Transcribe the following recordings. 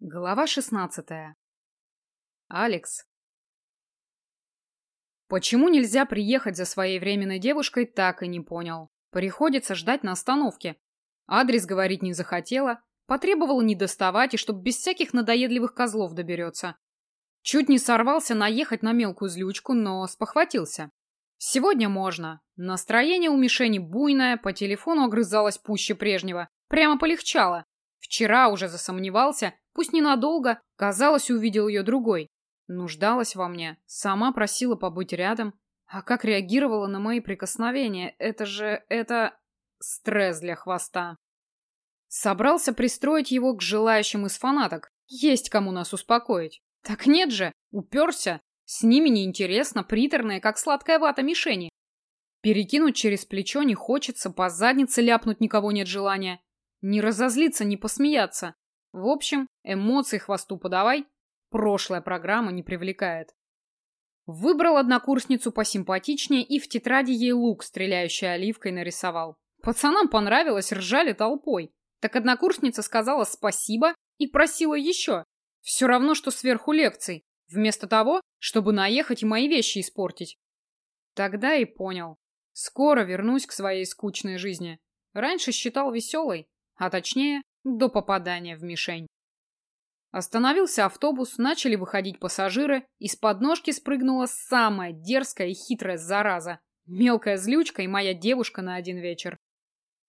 Глава шестнадцатая. Алекс. Почему нельзя приехать за своей временной девушкой, так и не понял. Приходится ждать на остановке. Адрес говорить не захотела, потребовала не доставать и чтоб без всяких надоедливых козлов доберется. Чуть не сорвался наехать на мелкую злючку, но спохватился. Сегодня можно. Настроение у мишени буйное, по телефону огрызалось пуще прежнего. Прямо полегчало. Вчера уже засомневался, пусть ненадолго, казалось, увидел ее другой. Нуждалась во мне, сама просила побыть рядом. А как реагировала на мои прикосновения? Это же... это... стресс для хвоста. Собрался пристроить его к желающим из фанаток. Есть кому нас успокоить. Так нет же, уперся. С ними неинтересно, приторная, как сладкая вата мишени. Перекинуть через плечо не хочется, по заднице ляпнуть никого нет желания. Не разозлиться, не посмеяться. В общем, эмоции хвосту подавай. Прошлая программа не привлекает. Выбрал однокурсницу посимпатичнее и в тетради ей лук, стреляющий оливкой, нарисовал. Пацанам понравилось, ржали толпой. Так однокурсница сказала спасибо и просила еще. Все равно, что сверху лекций. Вместо того, чтобы наехать и мои вещи испортить. Тогда и понял. Скоро вернусь к своей скучной жизни. Раньше считал веселой, а точнее, до попадания в мишень. Остановился автобус, начали выходить пассажиры, из подножки спрыгнула самая дерзкая и хитрая зараза. Мелкая злючка и моя девушка на один вечер.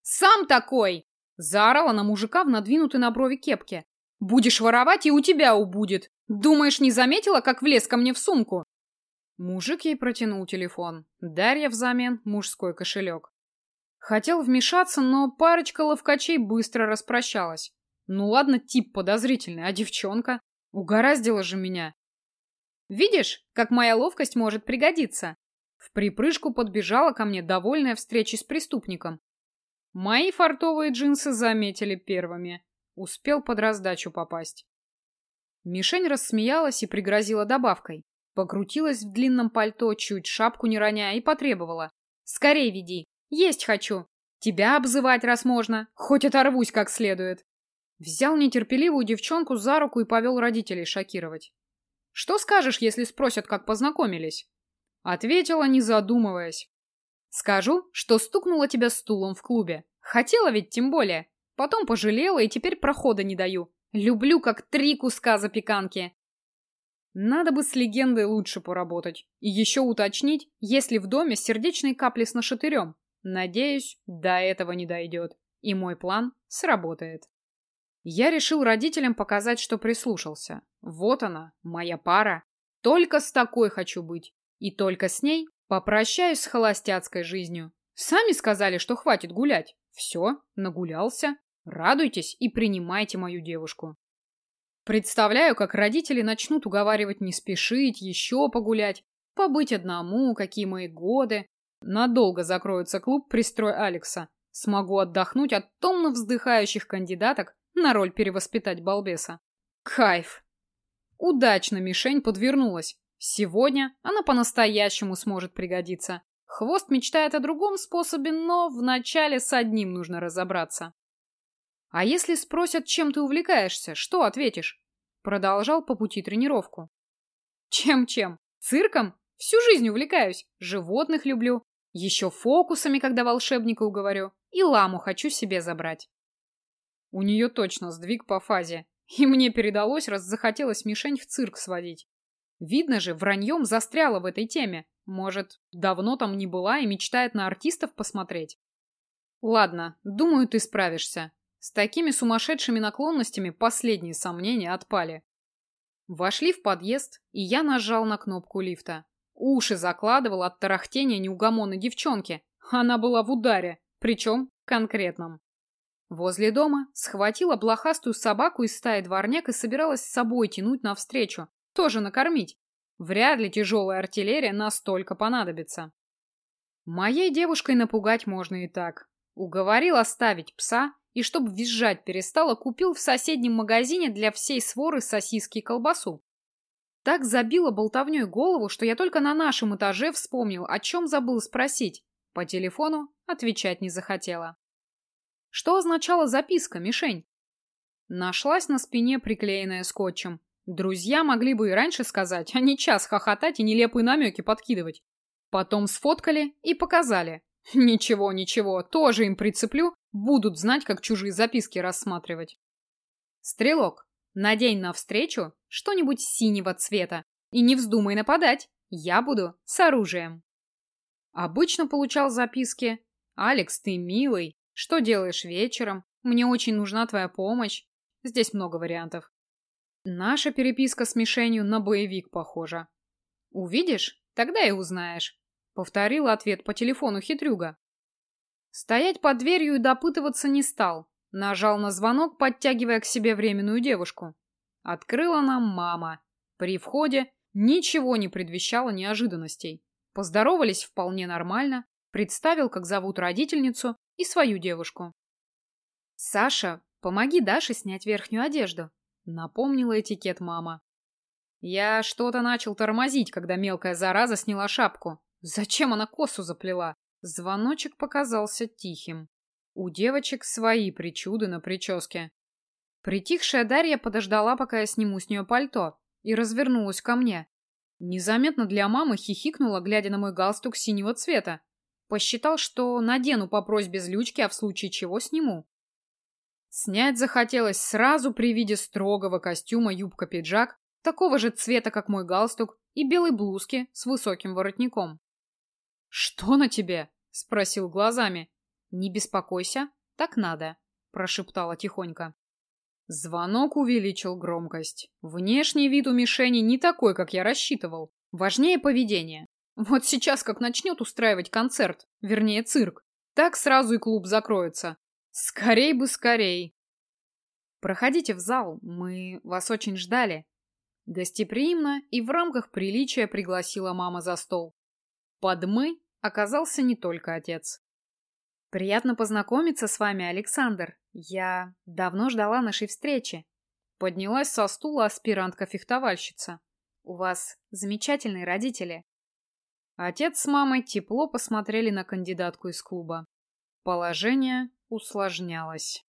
«Сам такой!» – заорала на мужика в надвинутой на брови кепке. «Будешь воровать, и у тебя убудет! Думаешь, не заметила, как влез ко мне в сумку?» Мужик ей протянул телефон. Дарья взамен мужской кошелек. Хотел вмешаться, но парочка ловкачей быстро распрощалась. Ну ладно, тип подозрительный, а девчонка? Угораздила же меня. Видишь, как моя ловкость может пригодиться? В припрыжку подбежала ко мне, довольная встречей с преступником. Мои фартовые джинсы заметили первыми. Успел под раздачу попасть. Мишень рассмеялась и пригрозила добавкой. Покрутилась в длинном пальто, чуть шапку не роняя, и потребовала. «Скорей веди!» Есть хочу. Тебя обзывать раз можно. Хоть оторвусь как следует. Взял нетерпеливую девчонку за руку и повел родителей шокировать. Что скажешь, если спросят, как познакомились? Ответила, не задумываясь. Скажу, что стукнула тебя стулом в клубе. Хотела ведь тем более. Потом пожалела и теперь прохода не даю. Люблю как три куска запеканки. Надо бы с легендой лучше поработать. И еще уточнить, есть ли в доме сердечные капли с нашатырем. Надеюсь, до этого не дойдет, и мой план сработает. Я решил родителям показать, что прислушался. Вот она, моя пара. Только с такой хочу быть. И только с ней попрощаюсь с холостяцкой жизнью. Сами сказали, что хватит гулять. Все, нагулялся. Радуйтесь и принимайте мою девушку. Представляю, как родители начнут уговаривать не спешить, еще погулять, побыть одному, какие мои годы, Надолго закроется клуб «Пристрой Алекса». Смогу отдохнуть от томно вздыхающих кандидаток на роль перевоспитать балбеса. Кайф! Удачно мишень подвернулась. Сегодня она по-настоящему сможет пригодиться. Хвост мечтает о другом способе, но вначале с одним нужно разобраться. А если спросят, чем ты увлекаешься, что ответишь? Продолжал по пути тренировку. Чем-чем? Цирком? Всю жизнь увлекаюсь. Животных люблю. Еще фокусами, когда волшебника уговорю. И ламу хочу себе забрать. У нее точно сдвиг по фазе. И мне передалось, раз захотелось мишень в цирк сводить. Видно же, враньем застряла в этой теме. Может, давно там не была и мечтает на артистов посмотреть. Ладно, думаю, ты справишься. С такими сумасшедшими наклонностями последние сомнения отпали. Вошли в подъезд, и я нажал на кнопку лифта. Уши закладывал от тарахтения неугомонной девчонки. Она была в ударе, причем конкретном. Возле дома схватила блохастую собаку из стаи дворняк и собиралась с собой тянуть навстречу, тоже накормить. Вряд ли тяжелая артиллерия настолько понадобится. Моей девушкой напугать можно и так. Уговорил оставить пса, и чтобы визжать перестала, купил в соседнем магазине для всей своры сосиски и колбасу. Так забила болтовней голову, что я только на нашем этаже вспомнил, о чем забыл спросить. По телефону отвечать не захотела. Что означала записка, мишень? Нашлась на спине, приклеенная скотчем. Друзья могли бы и раньше сказать, а не час хохотать и нелепые намеки подкидывать. Потом сфоткали и показали. Ничего, ничего, тоже им прицеплю, будут знать, как чужие записки рассматривать. Стрелок, надень навстречу что-нибудь синего цвета и не вздумай нападать, я буду с оружием. Обычно получал записки. «Алекс, ты милый. Что делаешь вечером? Мне очень нужна твоя помощь». Здесь много вариантов. Наша переписка с мишенью на боевик похожа. Увидишь? Тогда и узнаешь. Повторил ответ по телефону хитрюга. Стоять под дверью и допытываться не стал. Нажал на звонок, подтягивая к себе временную девушку. Открыла нам мама. При входе ничего не предвещало неожиданностей. Поздоровались вполне нормально, представил, как зовут родительницу и свою девушку. «Саша, помоги Даше снять верхнюю одежду», — напомнила этикет мама. Я что-то начал тормозить, когда мелкая зараза сняла шапку. Зачем она косу заплела? Звоночек показался тихим. У девочек свои причуды на прическе. Притихшая Дарья подождала, пока я сниму с нее пальто, и развернулась ко мне. Незаметно для мамы хихикнула, глядя на мой галстук синего цвета. Посчитал, что надену по просьбе злючки, а в случае чего сниму. Снять захотелось сразу при виде строгого костюма юбка-пиджак, такого же цвета, как мой галстук, и белой блузки с высоким воротником. «Что на тебе?» — спросил глазами. «Не беспокойся, так надо», — прошептала тихонько. Звонок увеличил громкость. Внешний вид у мишени не такой, как я рассчитывал. Важнее поведение. Вот сейчас как начнет устраивать концерт, вернее цирк, так сразу и клуб закроется. Скорей бы скорей. Проходите в зал, мы вас очень ждали. Гостеприимно и в рамках приличия пригласила мама за стол. Под «мы» оказался не только отец. «Приятно познакомиться с вами, Александр. Я давно ждала нашей встречи». Поднялась со стула аспирантка-фехтовальщица. «У вас замечательные родители». Отец с мамой тепло посмотрели на кандидатку из клуба. Положение усложнялось.